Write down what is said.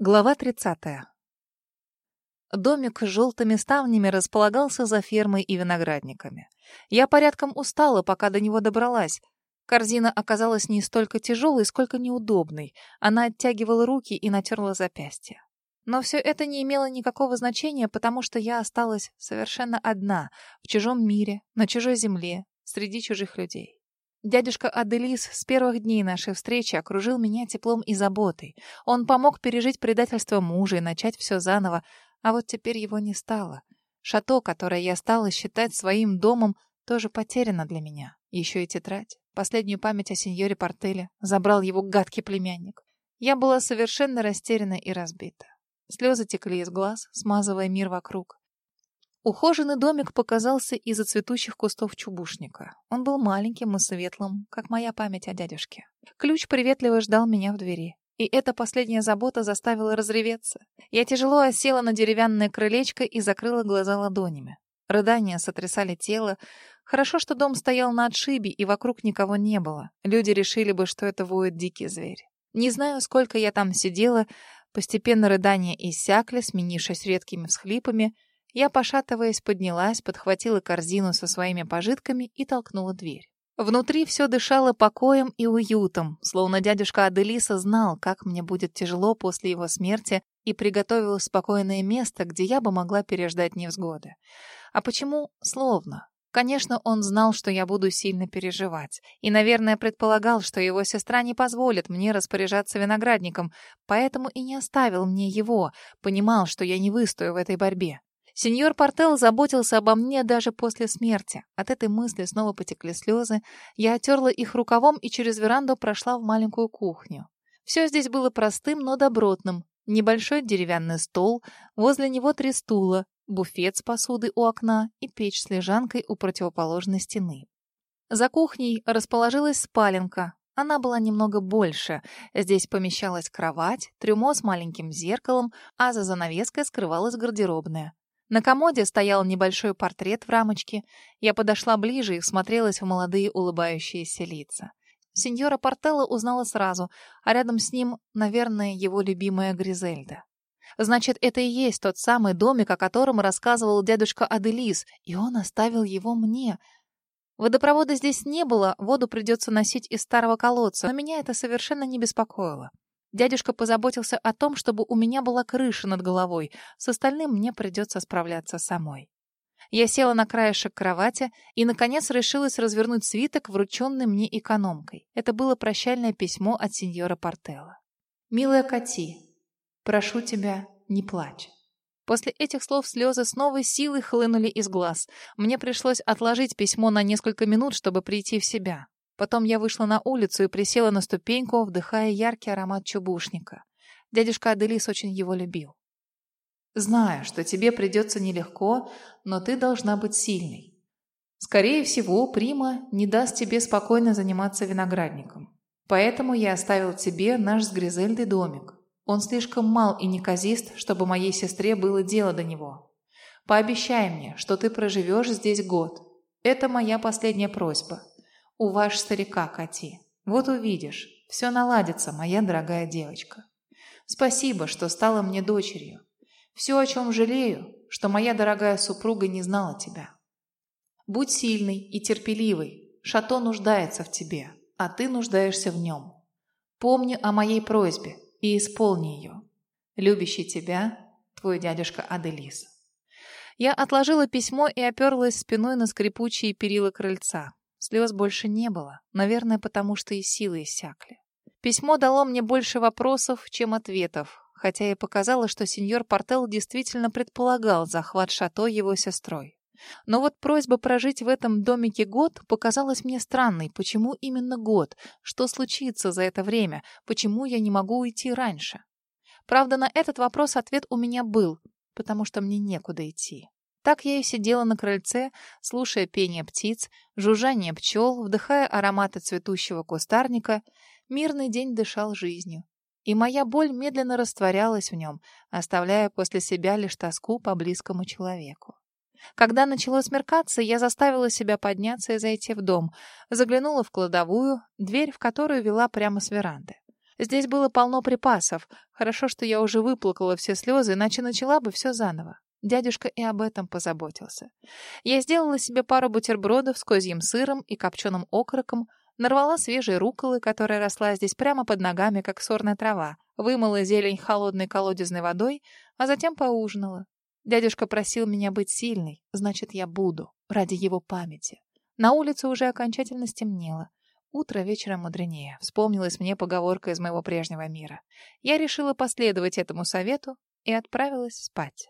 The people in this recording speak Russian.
Глава 30. Домик с желтыми ставнями располагался за фермой и виноградниками. Я порядком устала, пока до него добралась. Корзина оказалась не столько тяжелой, сколько неудобной. Она оттягивала руки и натерла запястья. Но все это не имело никакого значения, потому что я осталась совершенно одна, в чужом мире, на чужой земле, среди чужих людей. Дядюшка Аделис с первых дней нашей встречи окружил меня теплом и заботой. Он помог пережить предательство мужа и начать все заново, а вот теперь его не стало. Шато, которое я стала считать своим домом, тоже потеряно для меня. Еще и тетрадь. Последнюю память о сеньоре Портеле забрал его гадкий племянник. Я была совершенно растеряна и разбита. Слезы текли из глаз, смазывая мир вокруг. Ухоженный домик показался из-за цветущих кустов чубушника. Он был маленьким и светлым, как моя память о дядюшке. Ключ приветливо ждал меня в двери. И эта последняя забота заставила разреветься. Я тяжело осела на деревянное крылечко и закрыла глаза ладонями. Рыдания сотрясали тело. Хорошо, что дом стоял на отшибе, и вокруг никого не было. Люди решили бы, что это воет дикий зверь. Не знаю, сколько я там сидела. Постепенно рыдания иссякли, сменившись редкими всхлипами — я, пошатываясь, поднялась, подхватила корзину со своими пожитками и толкнула дверь. Внутри все дышало покоем и уютом, словно дядюшка Аделиса знал, как мне будет тяжело после его смерти, и приготовил спокойное место, где я бы могла переждать невзгоды. А почему «словно»? Конечно, он знал, что я буду сильно переживать. И, наверное, предполагал, что его сестра не позволит мне распоряжаться виноградником, поэтому и не оставил мне его, понимал, что я не выстою в этой борьбе. Сеньор Портел заботился обо мне даже после смерти. От этой мысли снова потекли слезы. Я отерла их рукавом и через веранду прошла в маленькую кухню. Все здесь было простым, но добротным. Небольшой деревянный стол, возле него три стула, буфет с посудой у окна и печь с лежанкой у противоположной стены. За кухней расположилась спаленка. Она была немного больше. Здесь помещалась кровать, трюмо с маленьким зеркалом, а за занавеской скрывалась гардеробная. На комоде стоял небольшой портрет в рамочке. Я подошла ближе и всмотрелась в молодые улыбающиеся лица. Сеньора Портелло узнала сразу, а рядом с ним, наверное, его любимая Гризельда. Значит, это и есть тот самый домик, о котором рассказывал дедушка Аделис, и он оставил его мне. Водопровода здесь не было, воду придется носить из старого колодца, но меня это совершенно не беспокоило. Дядюшка позаботился о том, чтобы у меня была крыша над головой. С остальным мне придется справляться самой. Я села на краешек кровати и, наконец, решилась развернуть свиток, врученный мне экономкой. Это было прощальное письмо от сеньора Портелла. «Милая Кати, прошу тебя, не плачь». После этих слов слезы с новой силой хлынули из глаз. Мне пришлось отложить письмо на несколько минут, чтобы прийти в себя. Потом я вышла на улицу и присела на ступеньку, вдыхая яркий аромат чубушника. Дядюшка Аделис очень его любил. «Знаю, что тебе придется нелегко, но ты должна быть сильной. Скорее всего, Прима не даст тебе спокойно заниматься виноградником. Поэтому я оставил тебе наш с Гризельдой домик. Он слишком мал и неказист, чтобы моей сестре было дело до него. Пообещай мне, что ты проживешь здесь год. Это моя последняя просьба у ваш старика, Кати. Вот увидишь, все наладится, моя дорогая девочка. Спасибо, что стала мне дочерью. Все, о чем жалею, что моя дорогая супруга не знала тебя. Будь сильный и терпеливый. Шато нуждается в тебе, а ты нуждаешься в нем. Помни о моей просьбе и исполни ее. Любящий тебя, твой дядюшка Аделис. Я отложила письмо и оперлась спиной на скрипучие перила крыльца. Слез больше не было, наверное, потому что и силы иссякли. Письмо дало мне больше вопросов, чем ответов, хотя и показало, что сеньор Портел действительно предполагал захват шато его сестрой. Но вот просьба прожить в этом домике год показалась мне странной. Почему именно год? Что случится за это время? Почему я не могу уйти раньше? Правда, на этот вопрос ответ у меня был, потому что мне некуда идти. Так я и сидела на крыльце, слушая пение птиц, жужжание пчел, вдыхая ароматы цветущего кустарника. Мирный день дышал жизнью. И моя боль медленно растворялась в нем, оставляя после себя лишь тоску по близкому человеку. Когда начало смеркаться, я заставила себя подняться и зайти в дом. Заглянула в кладовую, дверь в которую вела прямо с веранды. Здесь было полно припасов. Хорошо, что я уже выплакала все слезы, иначе начала бы все заново. Дядюшка и об этом позаботился. Я сделала себе пару бутербродов с козьим сыром и копченым окороком, нарвала свежие руколы, которая росла здесь прямо под ногами, как сорная трава, вымыла зелень холодной колодезной водой, а затем поужинала. Дядюшка просил меня быть сильной, значит, я буду, ради его памяти. На улице уже окончательно стемнело. Утро вечером мудренее. Вспомнилась мне поговорка из моего прежнего мира. Я решила последовать этому совету и отправилась спать.